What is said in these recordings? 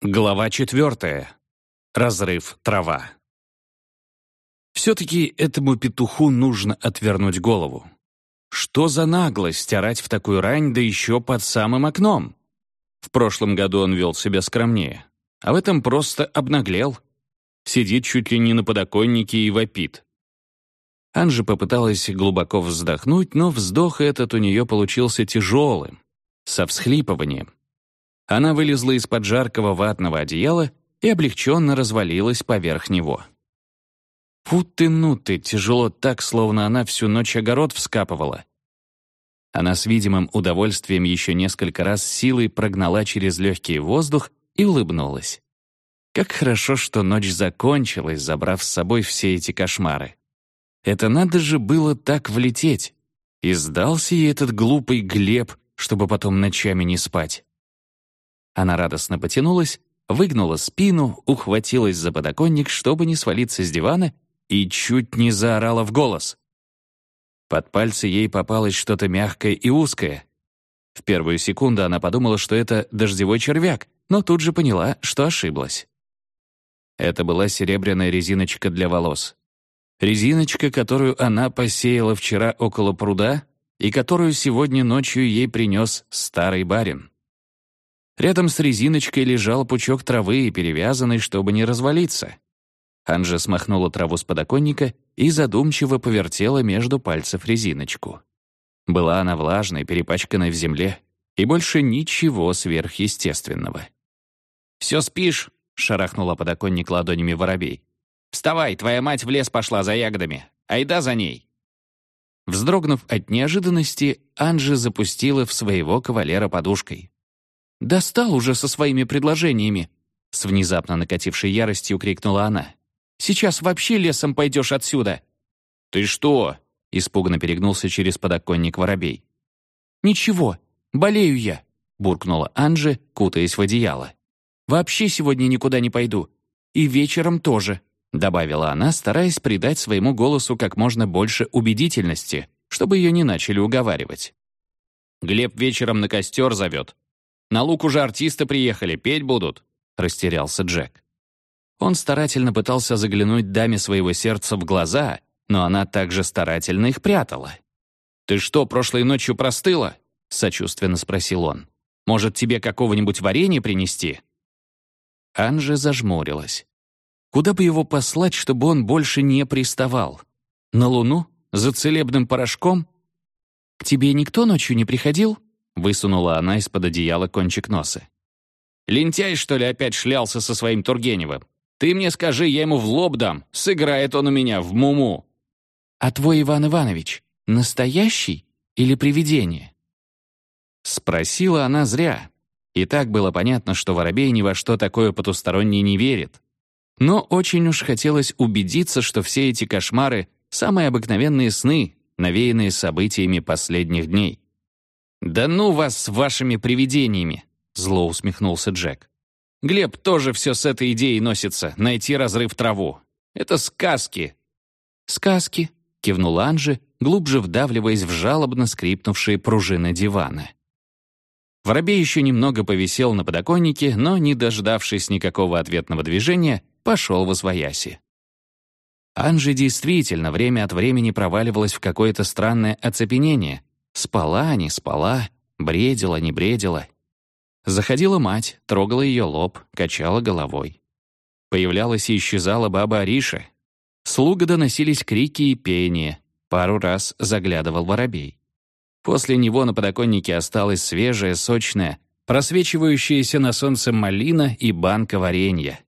Глава четвертая. Разрыв трава. Все-таки этому петуху нужно отвернуть голову. Что за наглость орать в такую рань, да еще под самым окном? В прошлом году он вел себя скромнее, а в этом просто обнаглел. Сидит чуть ли не на подоконнике и вопит. Анжи попыталась глубоко вздохнуть, но вздох этот у нее получился тяжелым, со всхлипыванием. Она вылезла из-под жаркого ватного одеяла и облегченно развалилась поверх него. Фу ты, ну ты, тяжело так, словно она всю ночь огород вскапывала. Она с видимым удовольствием еще несколько раз силой прогнала через легкий воздух и улыбнулась. Как хорошо, что ночь закончилась, забрав с собой все эти кошмары. Это надо же было так влететь. И сдался ей этот глупый Глеб, чтобы потом ночами не спать. Она радостно потянулась, выгнула спину, ухватилась за подоконник, чтобы не свалиться с дивана, и чуть не заорала в голос. Под пальцы ей попалось что-то мягкое и узкое. В первую секунду она подумала, что это дождевой червяк, но тут же поняла, что ошиблась. Это была серебряная резиночка для волос. Резиночка, которую она посеяла вчера около пруда и которую сегодня ночью ей принес старый барин. Рядом с резиночкой лежал пучок травы, перевязанный, чтобы не развалиться. Анжа смахнула траву с подоконника и задумчиво повертела между пальцев резиночку. Была она влажной, перепачканной в земле, и больше ничего сверхъестественного. «Все спишь?» — шарахнула подоконник ладонями воробей. «Вставай, твоя мать в лес пошла за ягодами. Айда за ней!» Вздрогнув от неожиданности, Анжи запустила в своего кавалера подушкой. «Достал уже со своими предложениями!» С внезапно накатившей яростью крикнула она. «Сейчас вообще лесом пойдешь отсюда!» «Ты что?» — испуганно перегнулся через подоконник воробей. «Ничего, болею я!» — буркнула Анжи, кутаясь в одеяло. «Вообще сегодня никуда не пойду. И вечером тоже», — добавила она, стараясь придать своему голосу как можно больше убедительности, чтобы ее не начали уговаривать. «Глеб вечером на костер зовет», на лук уже артисты приехали, петь будут», — растерялся Джек. Он старательно пытался заглянуть даме своего сердца в глаза, но она также старательно их прятала. «Ты что, прошлой ночью простыла?» — сочувственно спросил он. «Может, тебе какого-нибудь варенья принести?» Анжа зажмурилась. Куда бы его послать, чтобы он больше не приставал? На Луну? За целебным порошком? «К тебе никто ночью не приходил?» Высунула она из-под одеяла кончик носа. «Лентяй, что ли, опять шлялся со своим Тургеневым? Ты мне скажи, я ему в лоб дам. Сыграет он у меня в муму». «А твой Иван Иванович настоящий или привидение?» Спросила она зря. И так было понятно, что Воробей ни во что такое потустороннее не верит. Но очень уж хотелось убедиться, что все эти кошмары — самые обыкновенные сны, навеянные событиями последних дней. «Да ну вас с вашими привидениями!» — зло усмехнулся Джек. «Глеб тоже все с этой идеей носится — найти разрыв траву. Это сказки!» «Сказки!» — кивнула Анжи, глубже вдавливаясь в жалобно скрипнувшие пружины дивана. Воробей еще немного повисел на подоконнике, но, не дождавшись никакого ответного движения, пошел в освояси. Анжи действительно время от времени проваливалась в какое-то странное оцепенение, Спала, не спала, бредила, не бредила. Заходила мать, трогала ее лоб, качала головой. Появлялась и исчезала баба Ариша. Слуга доносились крики и пение. Пару раз заглядывал воробей. После него на подоконнике осталась свежая, сочная, просвечивающаяся на солнце малина и банка варенья.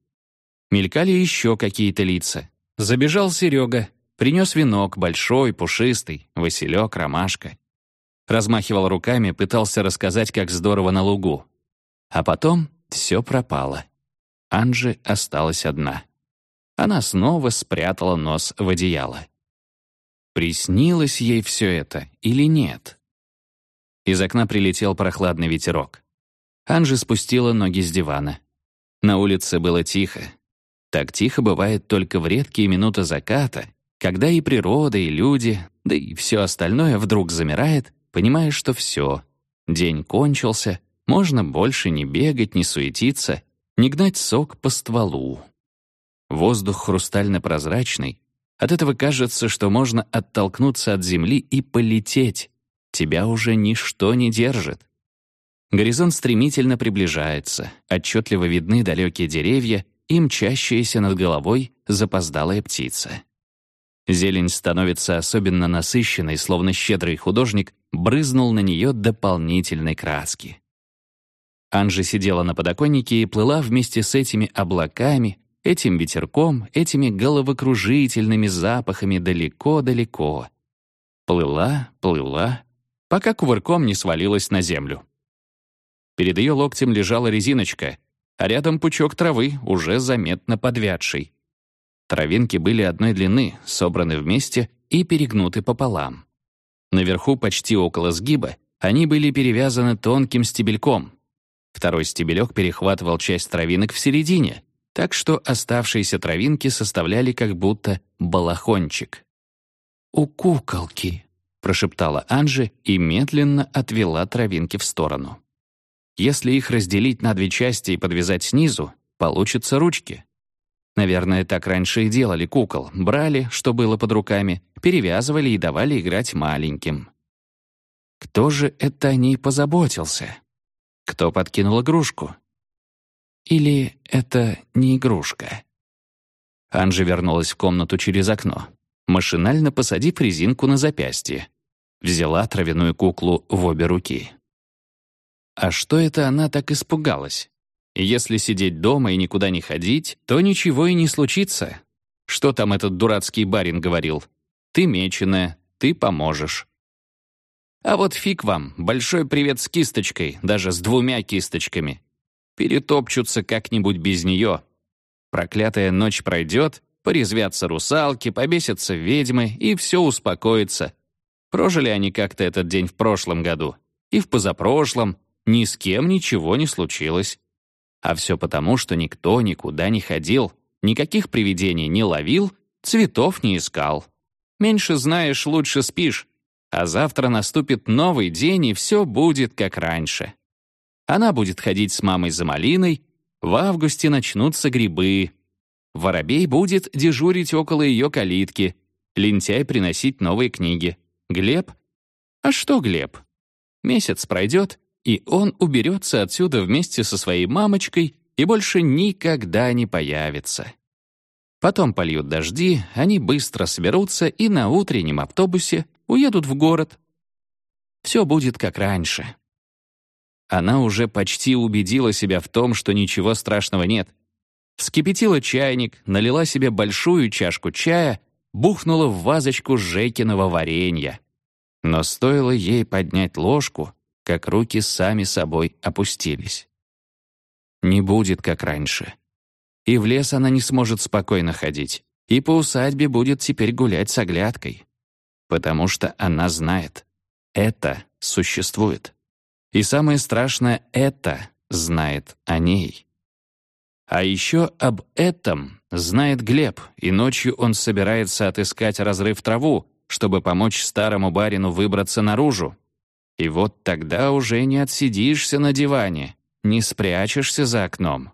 Мелькали еще какие-то лица. Забежал Серега, принес венок, большой, пушистый, василек, ромашка размахивал руками, пытался рассказать, как здорово на лугу. А потом все пропало. Анжи осталась одна. Она снова спрятала нос в одеяло. Приснилось ей все это или нет? Из окна прилетел прохладный ветерок. Анжи спустила ноги с дивана. На улице было тихо. Так тихо бывает только в редкие минуты заката, когда и природа, и люди, да и все остальное вдруг замирает понимая, что все, день кончился, можно больше не бегать, не суетиться, не гнать сок по стволу. Воздух хрустально-прозрачный, от этого кажется, что можно оттолкнуться от земли и полететь. Тебя уже ничто не держит. Горизонт стремительно приближается, отчетливо видны далекие деревья и мчащаяся над головой запоздалая птица. Зелень становится особенно насыщенной, словно щедрый художник брызнул на нее дополнительной краски. Анжи сидела на подоконнике и плыла вместе с этими облаками, этим ветерком, этими головокружительными запахами далеко-далеко. Плыла, плыла, пока кувырком не свалилась на землю. Перед ее локтем лежала резиночка, а рядом пучок травы, уже заметно подвядший. Травинки были одной длины, собраны вместе и перегнуты пополам. Наверху, почти около сгиба, они были перевязаны тонким стебельком. Второй стебелек перехватывал часть травинок в середине, так что оставшиеся травинки составляли как будто балахончик. «У куколки», — прошептала Анжи и медленно отвела травинки в сторону. «Если их разделить на две части и подвязать снизу, получатся ручки. Наверное, так раньше и делали кукол. Брали, что было под руками, перевязывали и давали играть маленьким. Кто же это о ней позаботился? Кто подкинул игрушку? Или это не игрушка? Анжи вернулась в комнату через окно, машинально посадив резинку на запястье. Взяла травяную куклу в обе руки. А что это она так испугалась? Если сидеть дома и никуда не ходить, то ничего и не случится. Что там этот дурацкий барин говорил? Ты меченая, ты поможешь. А вот фиг вам, большой привет с кисточкой, даже с двумя кисточками. Перетопчутся как-нибудь без нее. Проклятая ночь пройдет, порезвятся русалки, побесятся ведьмы, и все успокоится. Прожили они как-то этот день в прошлом году. И в позапрошлом ни с кем ничего не случилось. А все потому, что никто никуда не ходил, никаких привидений не ловил, цветов не искал. Меньше знаешь, лучше спишь. А завтра наступит новый день, и все будет как раньше. Она будет ходить с мамой за малиной, в августе начнутся грибы. Воробей будет дежурить около ее калитки, лентяй приносить новые книги. Глеб? А что Глеб? Месяц пройдет, и он уберется отсюда вместе со своей мамочкой и больше никогда не появится. Потом польют дожди, они быстро соберутся и на утреннем автобусе уедут в город. Все будет как раньше. Она уже почти убедила себя в том, что ничего страшного нет. Вскипятила чайник, налила себе большую чашку чая, бухнула в вазочку жейкиного варенья. Но стоило ей поднять ложку, как руки сами собой опустились. Не будет, как раньше. И в лес она не сможет спокойно ходить, и по усадьбе будет теперь гулять с оглядкой. Потому что она знает. Это существует. И самое страшное — это знает о ней. А еще об этом знает Глеб, и ночью он собирается отыскать разрыв траву, чтобы помочь старому барину выбраться наружу, и вот тогда уже не отсидишься на диване, не спрячешься за окном.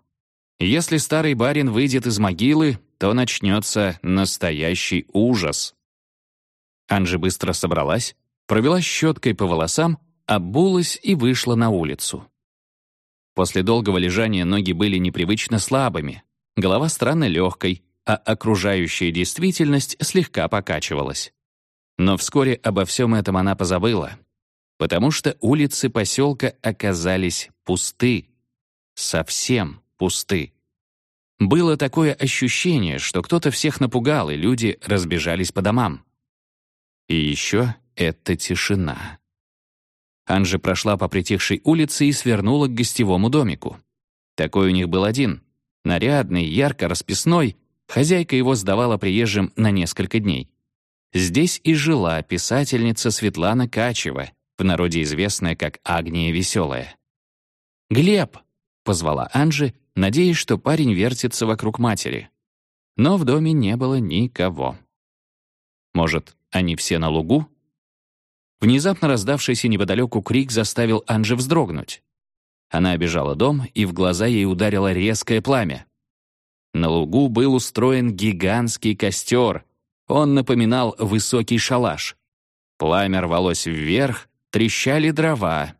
Если старый барин выйдет из могилы, то начнется настоящий ужас. Анжи быстро собралась, провела щеткой по волосам, обулась и вышла на улицу. После долгого лежания ноги были непривычно слабыми, голова странно легкой, а окружающая действительность слегка покачивалась. Но вскоре обо всем этом она позабыла, потому что улицы поселка оказались пусты. Совсем пусты. Было такое ощущение, что кто-то всех напугал, и люди разбежались по домам. И еще эта тишина. Анжи прошла по притихшей улице и свернула к гостевому домику. Такой у них был один. Нарядный, ярко расписной, хозяйка его сдавала приезжим на несколько дней. Здесь и жила писательница Светлана Качева, в народе известная как Агния Веселая. «Глеб!» — позвала Анжи, надеясь, что парень вертится вокруг матери. Но в доме не было никого. Может, они все на лугу? Внезапно раздавшийся неподалеку крик заставил Анжи вздрогнуть. Она обежала дом, и в глаза ей ударило резкое пламя. На лугу был устроен гигантский костер. Он напоминал высокий шалаш. Пламя рвалось вверх, трещали дрова.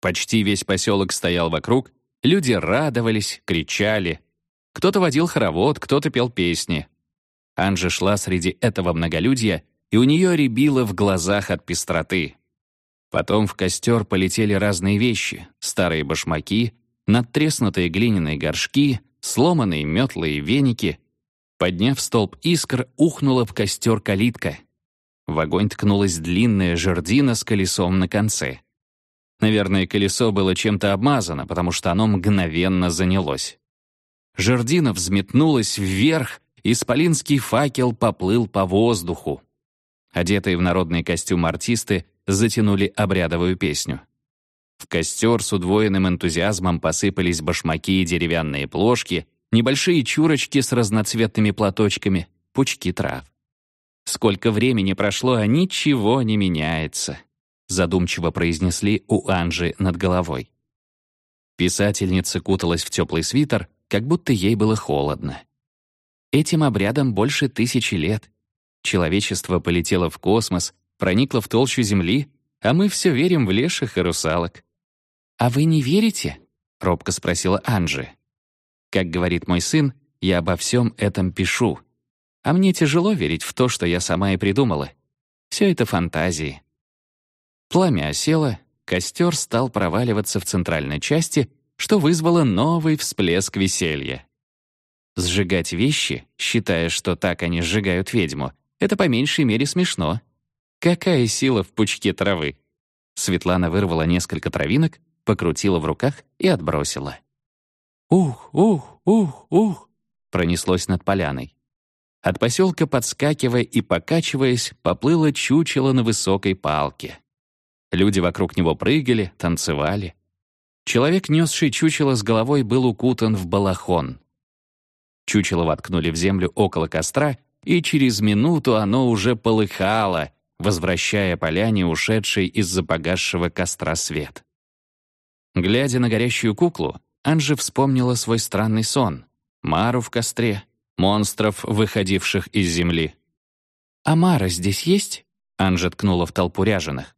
Почти весь поселок стоял вокруг, люди радовались, кричали. Кто-то водил хоровод, кто-то пел песни. Анжа шла среди этого многолюдья, и у нее рябило в глазах от пестроты. Потом в костер полетели разные вещи — старые башмаки, надтреснутые глиняные горшки, сломанные метлы и веники. Подняв столб искр, ухнула в костер калитка. В огонь ткнулась длинная жердина с колесом на конце. Наверное, колесо было чем-то обмазано, потому что оно мгновенно занялось. Жердина взметнулась вверх, и исполинский факел поплыл по воздуху. Одетые в народный костюм артисты затянули обрядовую песню. В костер с удвоенным энтузиазмом посыпались башмаки и деревянные плошки, небольшие чурочки с разноцветными платочками, пучки трав. Сколько времени прошло, а ничего не меняется, задумчиво произнесли у Анжи над головой. Писательница куталась в теплый свитер, как будто ей было холодно. Этим обрядом больше тысячи лет. Человечество полетело в космос, проникла в толщу земли, а мы все верим в леших и русалок. «А вы не верите?» — робко спросила Анжи. «Как говорит мой сын, я обо всем этом пишу. А мне тяжело верить в то, что я сама и придумала. Все это фантазии». Пламя осело, костер стал проваливаться в центральной части, что вызвало новый всплеск веселья. Сжигать вещи, считая, что так они сжигают ведьму, это по меньшей мере смешно. Какая сила в пучке травы? Светлана вырвала несколько травинок, покрутила в руках и отбросила. «Ух, ух, ух, ух!» пронеслось над поляной. От поселка, подскакивая и покачиваясь, поплыло чучело на высокой палке. Люди вокруг него прыгали, танцевали. Человек, несший чучело с головой, был укутан в балахон. Чучело воткнули в землю около костра, и через минуту оно уже полыхало, возвращая поляне ушедший из-за погасшего костра свет. Глядя на горящую куклу, Анжи вспомнила свой странный сон. Мару в костре, монстров, выходивших из земли. «А Мара здесь есть?» Анжа ткнула в толпу ряженых.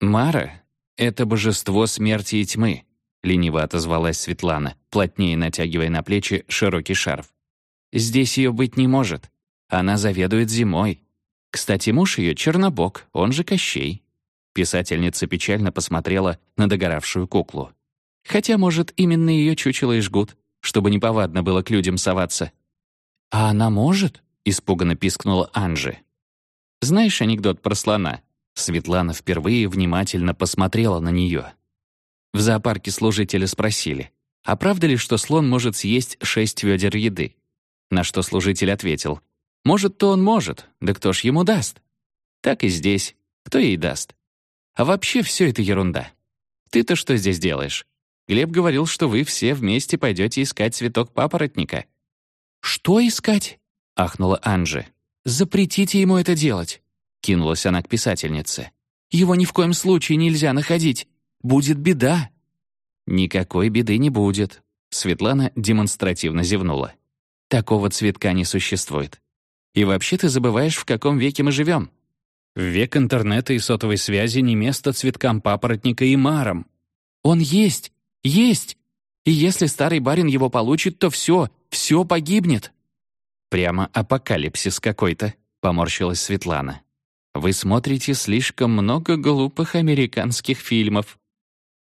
«Мара — это божество смерти и тьмы», — лениво отозвалась Светлана, плотнее натягивая на плечи широкий шарф. «Здесь ее быть не может. Она заведует зимой. Кстати, муж ее — Чернобог, он же Кощей». Писательница печально посмотрела на догоравшую куклу. Хотя, может, именно ее чучело и жгут, чтобы неповадно было к людям соваться. «А она может?» — испуганно пискнула Анжи. «Знаешь анекдот про слона?» Светлана впервые внимательно посмотрела на нее. В зоопарке служители спросили, а правда ли, что слон может съесть шесть ведер еды? На что служитель ответил, может-то он может, да кто ж ему даст? Так и здесь. Кто ей даст? А вообще все это ерунда. Ты-то что здесь делаешь? Глеб говорил, что вы все вместе пойдете искать цветок папоротника. «Что искать?» — ахнула Анжи. «Запретите ему это делать!» — кинулась она к писательнице. «Его ни в коем случае нельзя находить. Будет беда!» «Никакой беды не будет», — Светлана демонстративно зевнула. «Такого цветка не существует. И вообще ты забываешь, в каком веке мы живем. В век интернета и сотовой связи не место цветкам папоротника и марам. Он есть, есть. И если старый барин его получит, то все, все погибнет. Прямо апокалипсис какой-то, поморщилась Светлана. Вы смотрите слишком много глупых американских фильмов.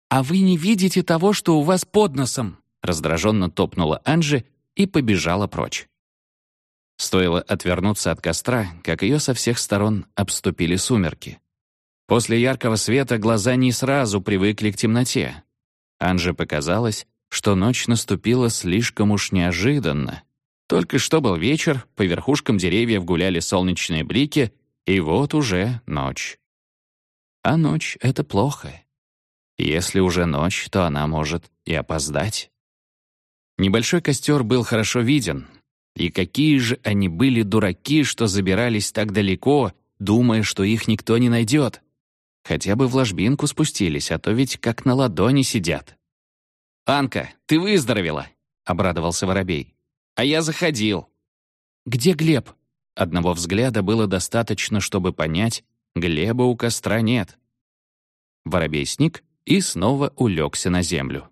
А вы не видите того, что у вас под носом, раздраженно топнула Анжи и побежала прочь. Стоило отвернуться от костра, как ее со всех сторон обступили сумерки. После яркого света глаза не сразу привыкли к темноте. Анже показалось, что ночь наступила слишком уж неожиданно. Только что был вечер, по верхушкам деревьев гуляли солнечные блики, и вот уже ночь. А ночь — это плохо. Если уже ночь, то она может и опоздать. Небольшой костер был хорошо виден, и какие же они были дураки, что забирались так далеко, думая, что их никто не найдет. Хотя бы в ложбинку спустились, а то ведь как на ладони сидят. «Анка, ты выздоровела!» — обрадовался Воробей. «А я заходил». «Где Глеб?» Одного взгляда было достаточно, чтобы понять, Глеба у костра нет. Воробей сник и снова улегся на землю.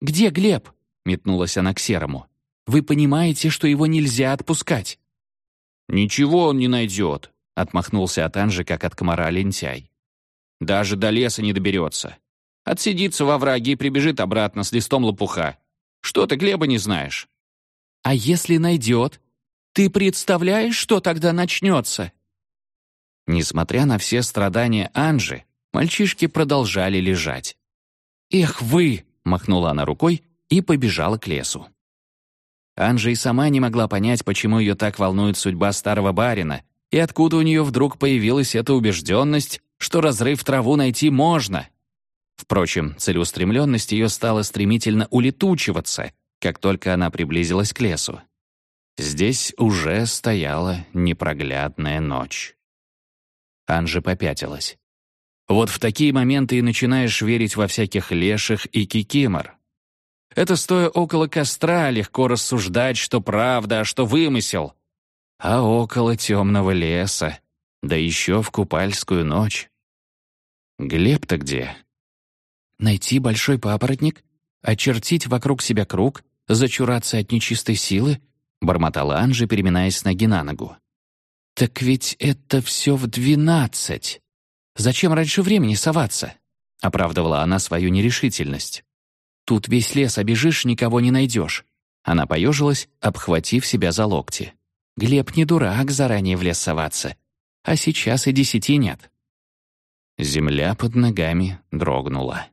«Где Глеб?» — метнулась она к Серому. «Вы понимаете, что его нельзя отпускать?» «Ничего он не найдет», — отмахнулся от Анжи, как от комара лентяй. «Даже до леса не доберется. Отсидится во враге и прибежит обратно с листом лопуха. Что ты Глеба не знаешь?» «А если найдет? Ты представляешь, что тогда начнется?» Несмотря на все страдания Анжи, мальчишки продолжали лежать. «Эх вы!» — махнула она рукой и побежала к лесу. Анжа и сама не могла понять, почему ее так волнует судьба старого барина, и откуда у нее вдруг появилась эта убежденность, что разрыв траву найти можно. Впрочем, целеустремленность ее стала стремительно улетучиваться, как только она приблизилась к лесу. Здесь уже стояла непроглядная ночь. Анжи попятилась. Вот в такие моменты и начинаешь верить во всяких леших и кикимор. Это стоя около костра легко рассуждать, что правда, а что вымысел. А около темного леса, да еще в купальскую ночь. Глеб-то где? Найти большой папоротник, очертить вокруг себя круг, зачураться от нечистой силы, бормотала Анжи, переминаясь с ноги на ногу. «Так ведь это все в двенадцать. Зачем раньше времени соваться?» — оправдывала она свою нерешительность. «Тут весь лес обежишь, никого не найдешь». Она поежилась, обхватив себя за локти. «Глеб не дурак заранее в лес соваться. А сейчас и десяти нет». Земля под ногами дрогнула.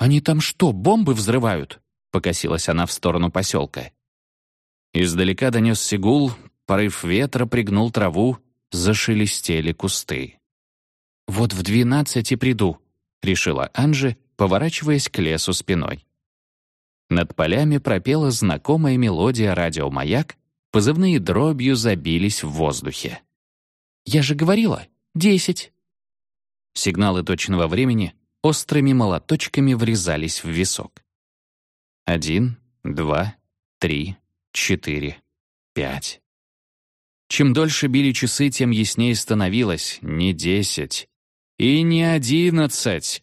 «Они там что, бомбы взрывают?» — покосилась она в сторону поселка. Издалека донесся гул, порыв ветра пригнул траву, зашелестели кусты. «Вот в двенадцать и приду», — решила Анжи, поворачиваясь к лесу спиной. Над полями пропела знакомая мелодия радиомаяк, позывные дробью забились в воздухе. «Я же говорила, десять!» Сигналы точного времени острыми молоточками врезались в висок. Один, два, три, четыре, пять. Чем дольше били часы, тем яснее становилось не десять и не одиннадцать.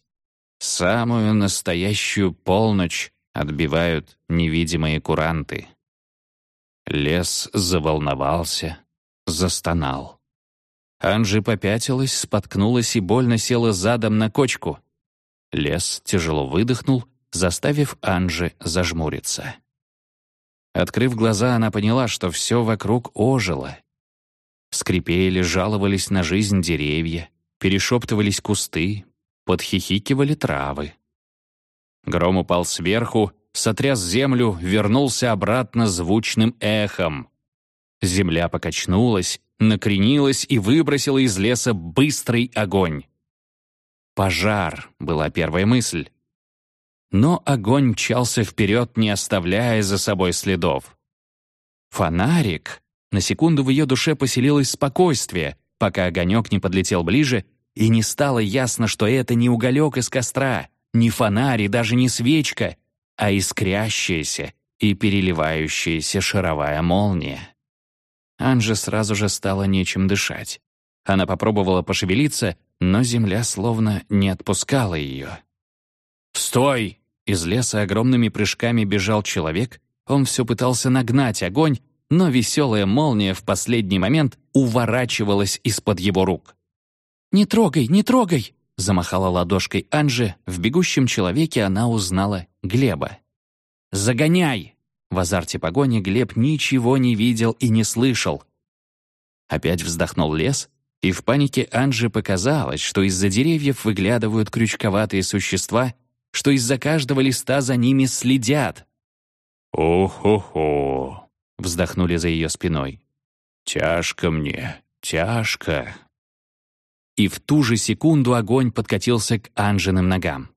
Самую настоящую полночь отбивают невидимые куранты. Лес заволновался, застонал. Анжи попятилась, споткнулась и больно села задом на кочку. Лес тяжело выдохнул, заставив Анжи зажмуриться. Открыв глаза, она поняла, что все вокруг ожило. Скрипели, жаловались на жизнь деревья, перешептывались кусты, подхихикивали травы. Гром упал сверху, сотряс землю, вернулся обратно звучным эхом. Земля покачнулась, накренилась и выбросила из леса быстрый огонь. «Пожар» — была первая мысль. Но огонь мчался вперед, не оставляя за собой следов. Фонарик. На секунду в ее душе поселилось спокойствие, пока огонек не подлетел ближе, и не стало ясно, что это не уголек из костра, не фонарь и даже не свечка, а искрящаяся и переливающаяся шаровая молния. Анже сразу же стало нечем дышать. Она попробовала пошевелиться, но земля словно не отпускала ее. «Стой!» Из леса огромными прыжками бежал человек. Он все пытался нагнать огонь, но веселая молния в последний момент уворачивалась из-под его рук. «Не трогай, не трогай!» — замахала ладошкой Анже. В бегущем человеке она узнала Глеба. «Загоняй!» В азарте погони Глеб ничего не видел и не слышал. Опять вздохнул лес, и в панике Анже показалось, что из-за деревьев выглядывают крючковатые существа, что из-за каждого листа за ними следят. «О-хо-хо!» Вздохнули за ее спиной. «Тяжко мне, тяжко». И в ту же секунду огонь подкатился к Анжиным ногам.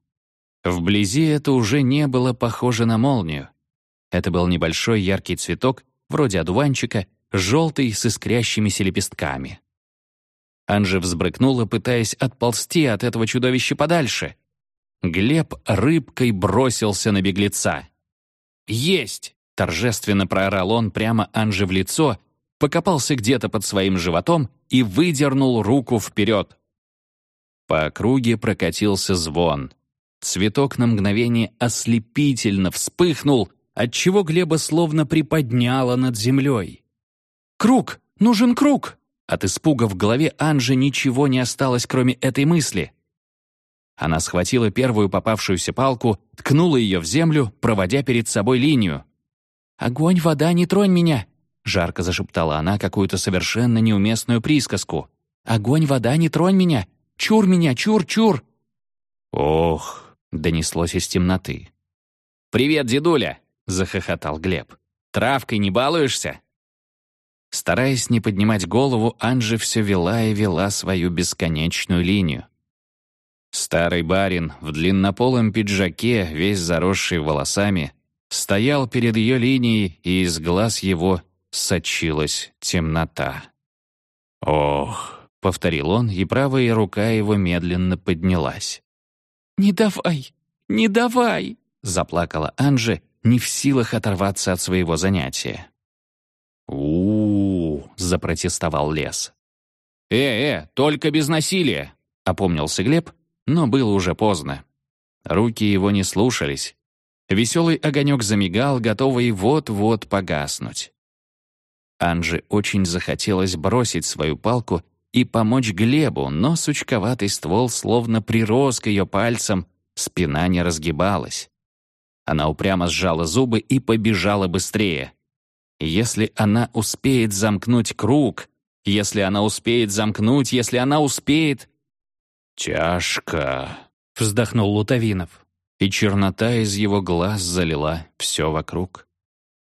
Вблизи это уже не было похоже на молнию. Это был небольшой яркий цветок, вроде одуванчика, желтый с искрящимися лепестками. Анжи взбрыкнула, пытаясь отползти от этого чудовища подальше. Глеб рыбкой бросился на беглеца. «Есть!» — торжественно проорал он прямо Анже в лицо, покопался где-то под своим животом и выдернул руку вперед. По округе прокатился звон. Цветок на мгновение ослепительно вспыхнул, отчего Глеба словно приподняло над землей. «Круг! Нужен круг!» От испуга в голове Анжи ничего не осталось, кроме этой мысли. Она схватила первую попавшуюся палку, ткнула ее в землю, проводя перед собой линию. «Огонь, вода, не тронь меня!» Жарко зашептала она какую-то совершенно неуместную присказку. «Огонь, вода, не тронь меня! Чур меня, чур, чур!» «Ох!» — донеслось из темноты. «Привет, дедуля!» — захохотал Глеб. «Травкой не балуешься?» Стараясь не поднимать голову, Анжи все вела и вела свою бесконечную линию. Старый барин в длиннополом пиджаке, весь заросший волосами, стоял перед ее линией, и из глаз его сочилась темнота. «Ох!» — повторил он, и правая рука его медленно поднялась. «Не давай! Не давай!» — заплакала Анжи, не в силах оторваться от своего занятия у, запротестовал лес. «Э-э, только без насилия!» — опомнился Глеб, но было уже поздно. Руки его не слушались. Веселый огонек замигал, готовый вот-вот погаснуть. Анже очень захотелось бросить свою палку и помочь Глебу, но сучковатый ствол словно прирос к ее пальцам, спина не разгибалась. Она упрямо сжала зубы и побежала быстрее. Если она успеет замкнуть круг, если она успеет замкнуть, если она успеет... «Тяжко», — вздохнул Лутовинов, и чернота из его глаз залила все вокруг.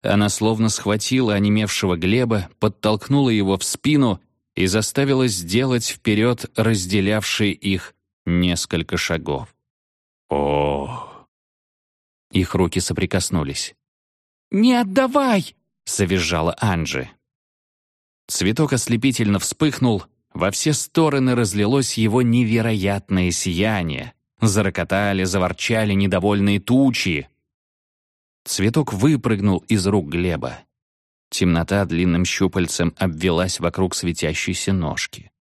Она словно схватила онемевшего Глеба, подтолкнула его в спину и заставила сделать вперед разделявшие их несколько шагов. О! Их руки соприкоснулись. «Не отдавай!» — завизжала Анжи. Цветок ослепительно вспыхнул, во все стороны разлилось его невероятное сияние. Зарокотали, заворчали недовольные тучи. Цветок выпрыгнул из рук Глеба. Темнота длинным щупальцем обвелась вокруг светящейся ножки.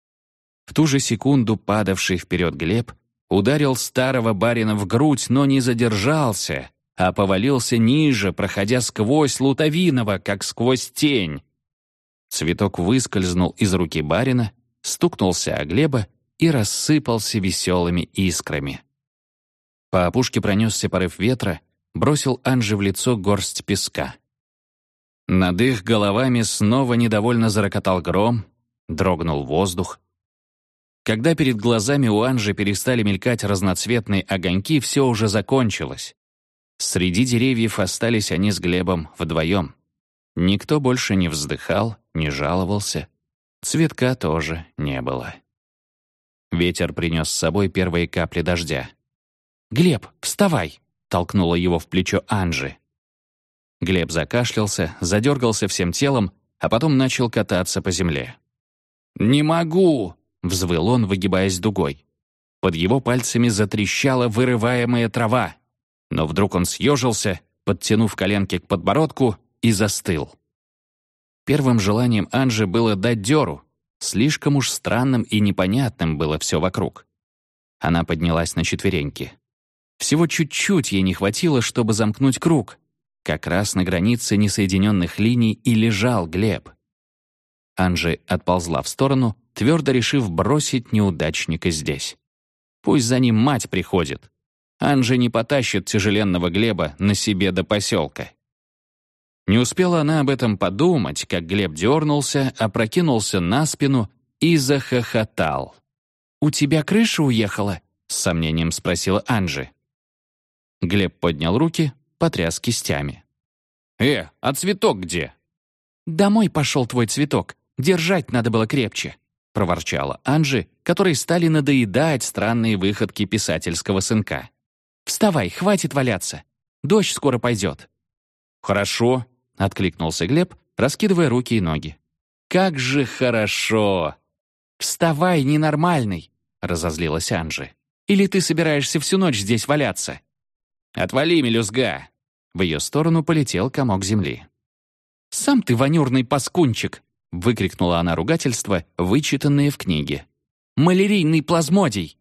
В ту же секунду падавший вперед Глеб ударил старого барина в грудь, но не задержался, а повалился ниже, проходя сквозь Лутовинова, как сквозь тень. Цветок выскользнул из руки барина, стукнулся о Глеба и рассыпался веселыми искрами. По опушке пронесся порыв ветра, бросил Анже в лицо горсть песка. Над их головами снова недовольно зарокотал гром, дрогнул воздух. Когда перед глазами у Анжи перестали мелькать разноцветные огоньки, все уже закончилось. Среди деревьев остались они с Глебом вдвоем. Никто больше не вздыхал, не жаловался. Цветка тоже не было. Ветер принес с собой первые капли дождя. «Глеб, вставай!» — толкнула его в плечо Анжи. Глеб закашлялся, задергался всем телом, а потом начал кататься по земле. «Не могу!» — взвыл он, выгибаясь дугой. Под его пальцами затрещала вырываемая трава но вдруг он съежился, подтянув коленки к подбородку, и застыл. Первым желанием Анжи было дать дёру. Слишком уж странным и непонятным было все вокруг. Она поднялась на четвереньки. Всего чуть-чуть ей не хватило, чтобы замкнуть круг. Как раз на границе несоединенных линий и лежал Глеб. Анжи отползла в сторону, твердо решив бросить неудачника здесь. Пусть за ним мать приходит. Анжи не потащит тяжеленного Глеба на себе до поселка. Не успела она об этом подумать, как Глеб дернулся, опрокинулся на спину и захохотал. «У тебя крыша уехала?» — с сомнением спросила Анжи. Глеб поднял руки, потряс кистями. «Э, а цветок где?» «Домой пошел твой цветок. Держать надо было крепче», — проворчала Анжи, которой стали надоедать странные выходки писательского сынка. Вставай, хватит валяться. Дождь скоро пойдет». «Хорошо», — откликнулся Глеб, раскидывая руки и ноги. «Как же хорошо!» «Вставай, ненормальный!» — разозлилась Анжи. Или ты собираешься всю ночь здесь валяться?» «Отвали, мелюзга!» В ее сторону полетел комок земли. «Сам ты вонюрный паскунчик!» — выкрикнула она ругательство, вычитанные в книге. «Малярийный плазмодий!»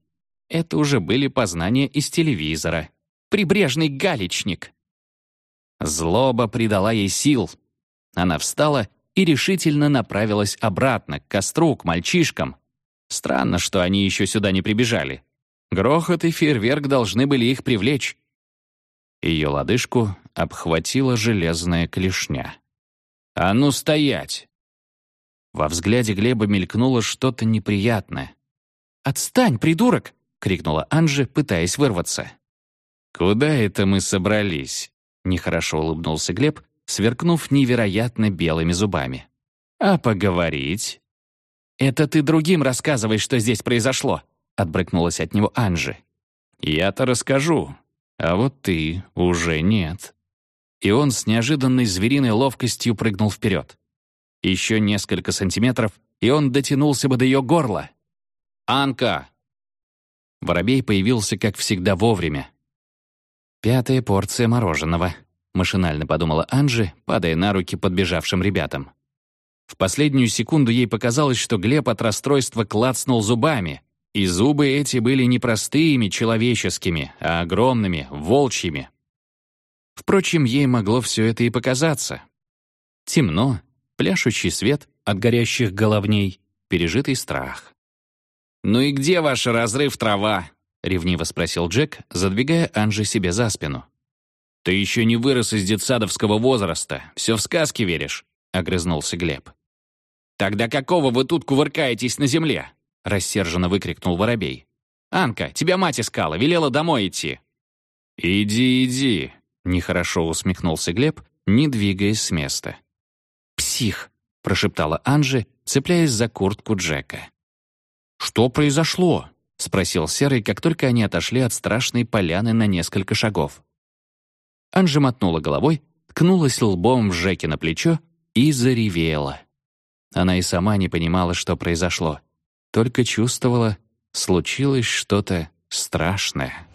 Это уже были познания из телевизора. «Прибрежный галечник!» Злоба придала ей сил. Она встала и решительно направилась обратно, к костру, к мальчишкам. Странно, что они еще сюда не прибежали. Грохот и фейерверк должны были их привлечь. Ее лодыжку обхватила железная клешня. «А ну стоять!» Во взгляде Глеба мелькнуло что-то неприятное. «Отстань, придурок!» — крикнула Анжи, пытаясь вырваться. «Куда это мы собрались?» — нехорошо улыбнулся Глеб, сверкнув невероятно белыми зубами. «А поговорить?» «Это ты другим рассказывай, что здесь произошло», — отбрыкнулась от него Анжи. «Я-то расскажу, а вот ты уже нет». И он с неожиданной звериной ловкостью прыгнул вперед. Еще несколько сантиметров, и он дотянулся бы до ее горла. «Анка!» Воробей появился, как всегда, вовремя. Пятая порция мороженого. Машинально подумала Анжи, падая на руки подбежавшим ребятам. В последнюю секунду ей показалось, что Глеб от расстройства клацнул зубами, и зубы эти были не простыми, человеческими, а огромными, волчьими. Впрочем, ей могло все это и показаться. Темно, пляшущий свет от горящих головней, пережитый страх. «Ну и где ваш разрыв трава?» — ревниво спросил Джек, задвигая Анжи себе за спину. «Ты еще не вырос из детсадовского возраста. Все в сказки веришь», — огрызнулся Глеб. «Тогда какого вы тут кувыркаетесь на земле?» — рассерженно выкрикнул Воробей. «Анка, тебя мать искала, велела домой идти». «Иди, иди», — нехорошо усмехнулся Глеб, не двигаясь с места. «Псих», — прошептала Анжи, цепляясь за куртку Джека. «Что произошло?» — спросил Серый, как только они отошли от страшной поляны на несколько шагов. Анжи мотнула головой, ткнулась лбом в Жеке на плечо и заревела. Она и сама не понимала, что произошло. Только чувствовала, случилось что-то страшное.